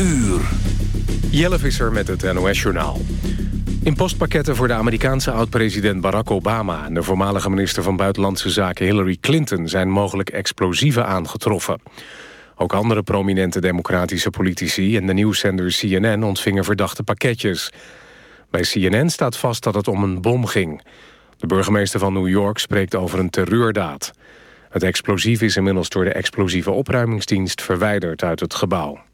uur. Jelle Visser met het NOS-journaal. In postpakketten voor de Amerikaanse oud-president Barack Obama... en de voormalige minister van Buitenlandse Zaken Hillary Clinton... zijn mogelijk explosieven aangetroffen. Ook andere prominente democratische politici... en de nieuwszender CNN ontvingen verdachte pakketjes. Bij CNN staat vast dat het om een bom ging. De burgemeester van New York spreekt over een terreurdaad. Het explosief is inmiddels door de explosieve opruimingsdienst... verwijderd uit het gebouw.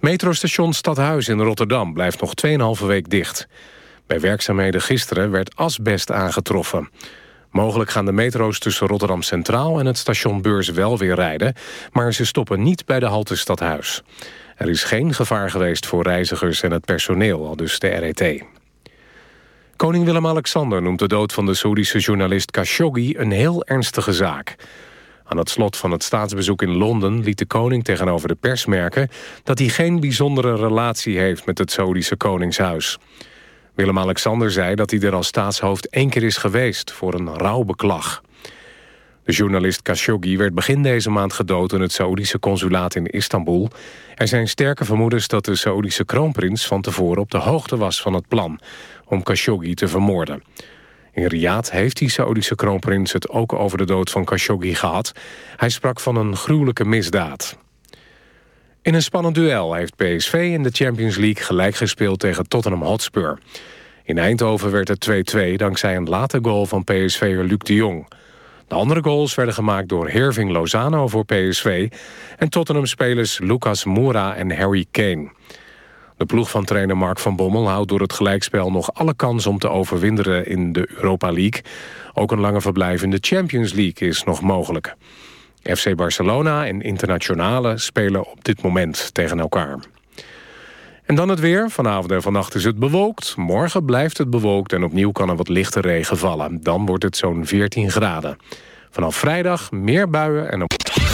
Metrostation Stadhuis in Rotterdam blijft nog 2,5 week dicht. Bij werkzaamheden gisteren werd asbest aangetroffen. Mogelijk gaan de metro's tussen Rotterdam Centraal en het station Beurs wel weer rijden... maar ze stoppen niet bij de halte Stadhuis. Er is geen gevaar geweest voor reizigers en het personeel, al dus de RET. Koning Willem-Alexander noemt de dood van de Saoedische journalist Khashoggi een heel ernstige zaak. Aan het slot van het staatsbezoek in Londen liet de koning tegenover de pers merken... dat hij geen bijzondere relatie heeft met het Saoedische koningshuis. Willem-Alexander zei dat hij er als staatshoofd één keer is geweest... voor een rouwbeklag. De journalist Khashoggi werd begin deze maand gedood... in het Saoedische consulaat in Istanbul. Er zijn sterke vermoedens dat de Saoedische kroonprins... van tevoren op de hoogte was van het plan om Khashoggi te vermoorden. In Riyadh heeft die Saoedische kroonprins het ook over de dood van Khashoggi gehad. Hij sprak van een gruwelijke misdaad. In een spannend duel heeft PSV in de Champions League gelijk gespeeld tegen Tottenham Hotspur. In Eindhoven werd het 2-2 dankzij een late goal van PSV'er Luc de Jong. De andere goals werden gemaakt door Herving Lozano voor PSV... en Tottenham-spelers Lucas Moura en Harry Kane. De ploeg van trainer Mark van Bommel houdt door het gelijkspel nog alle kans om te overwinteren in de Europa League. Ook een lange verblijf in de Champions League is nog mogelijk. FC Barcelona en Internationale spelen op dit moment tegen elkaar. En dan het weer. Vanavond en vannacht is het bewolkt. Morgen blijft het bewolkt en opnieuw kan er wat lichte regen vallen. Dan wordt het zo'n 14 graden. Vanaf vrijdag meer buien en op...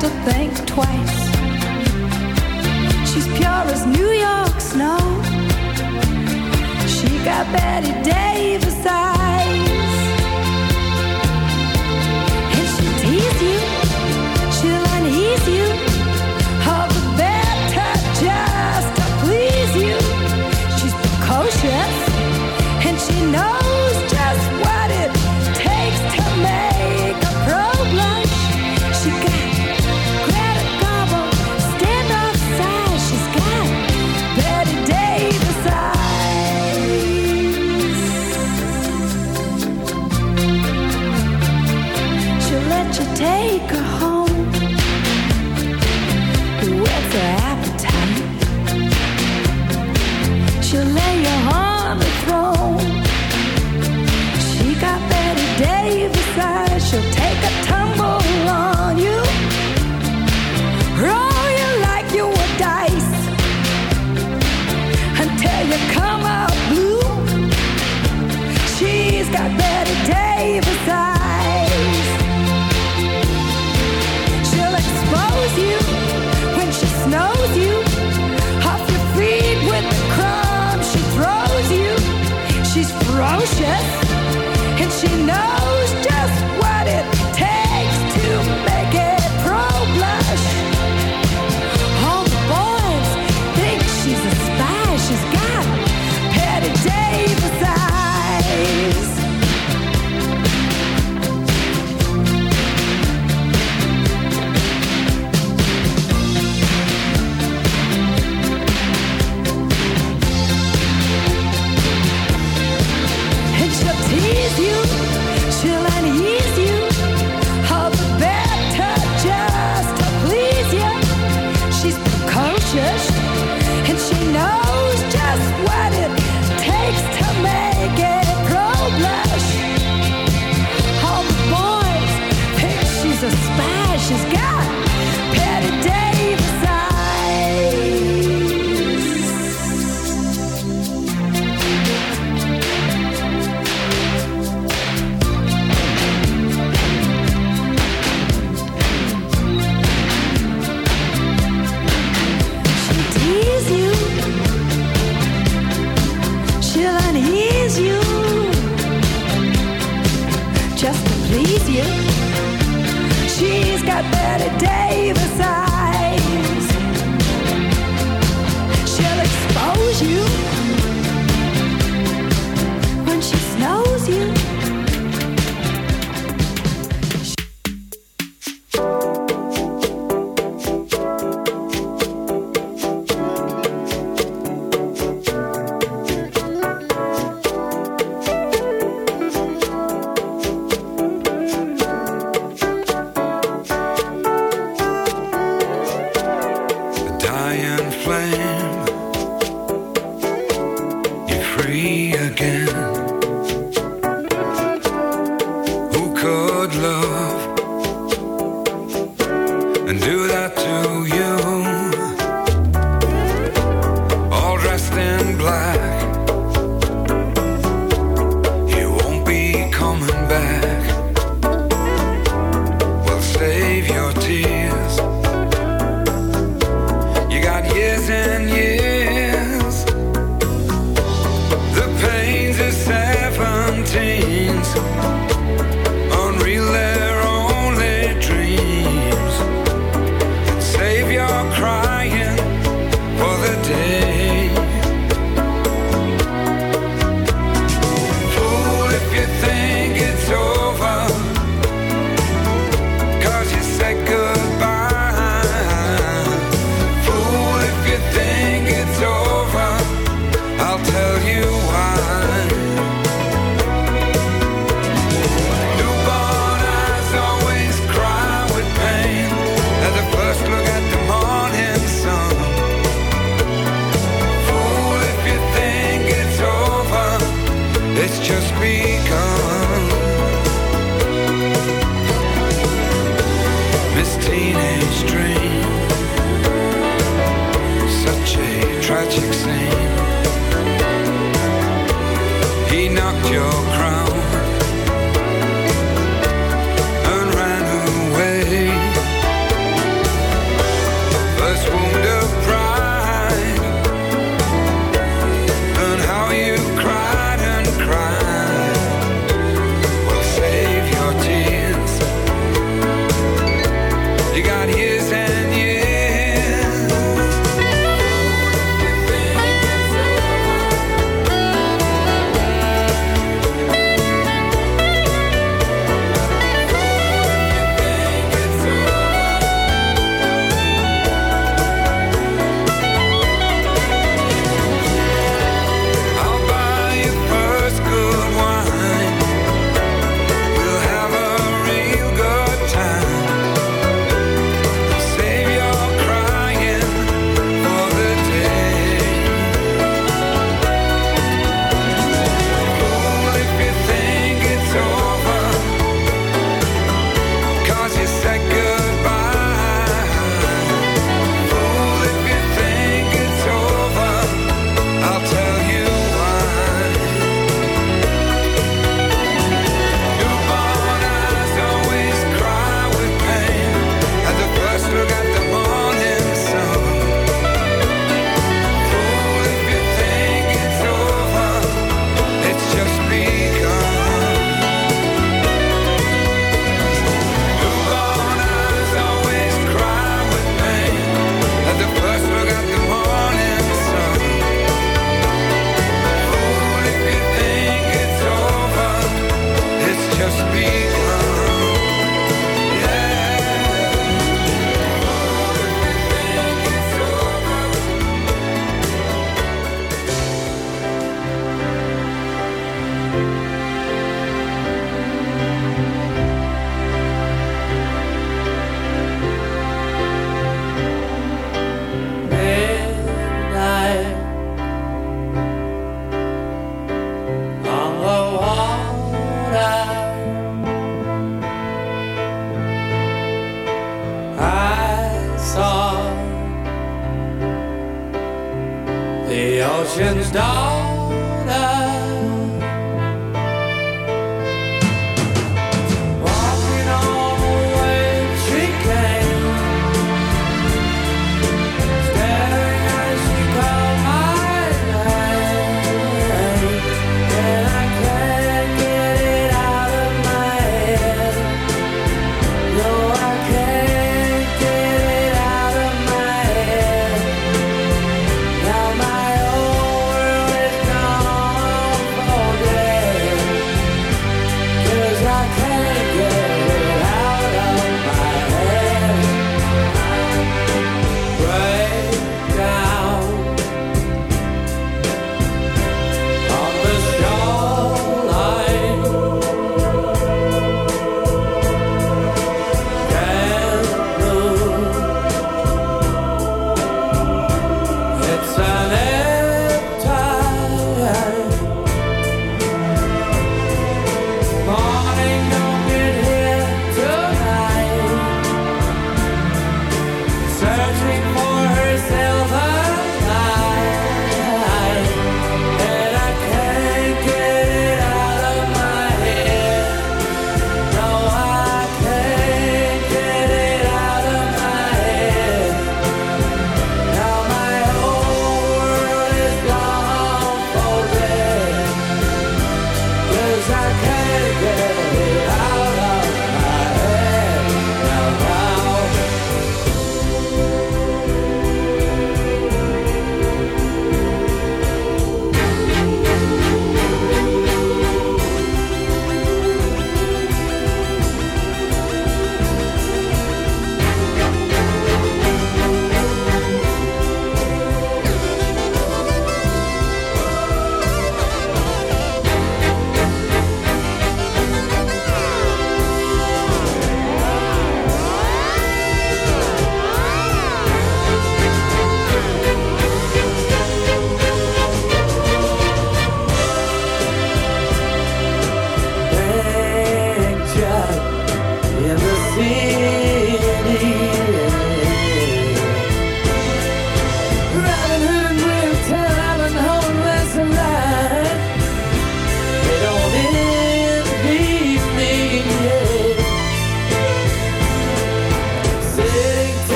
to think twice. She's pure as New York snow. She got Betty Davis eyes. she knows. you.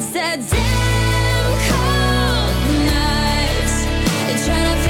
It's that damn cold night. Trying to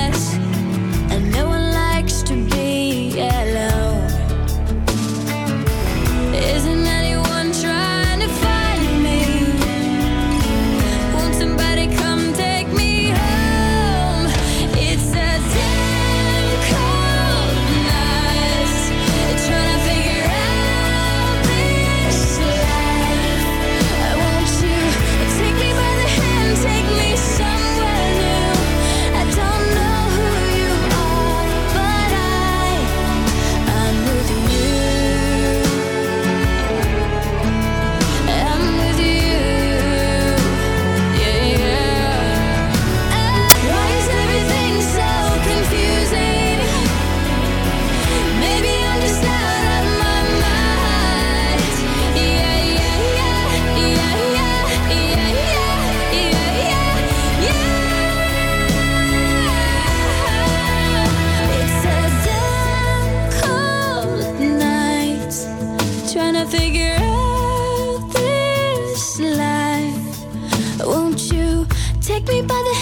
take me by the hand?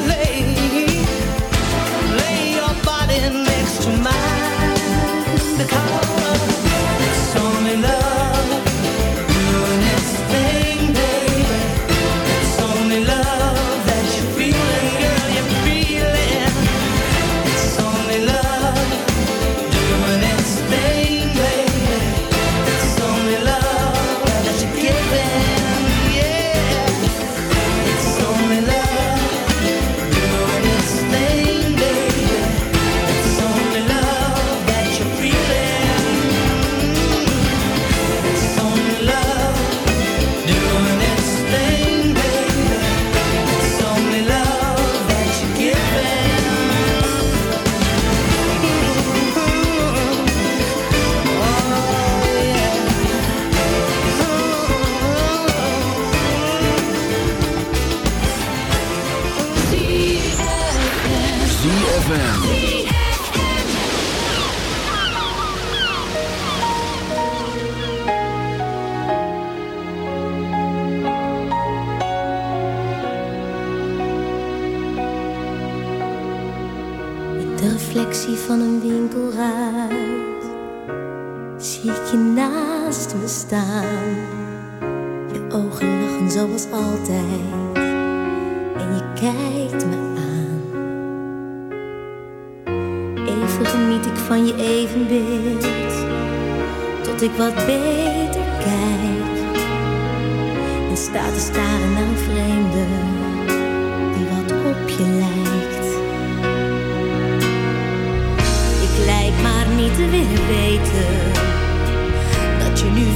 late.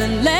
and let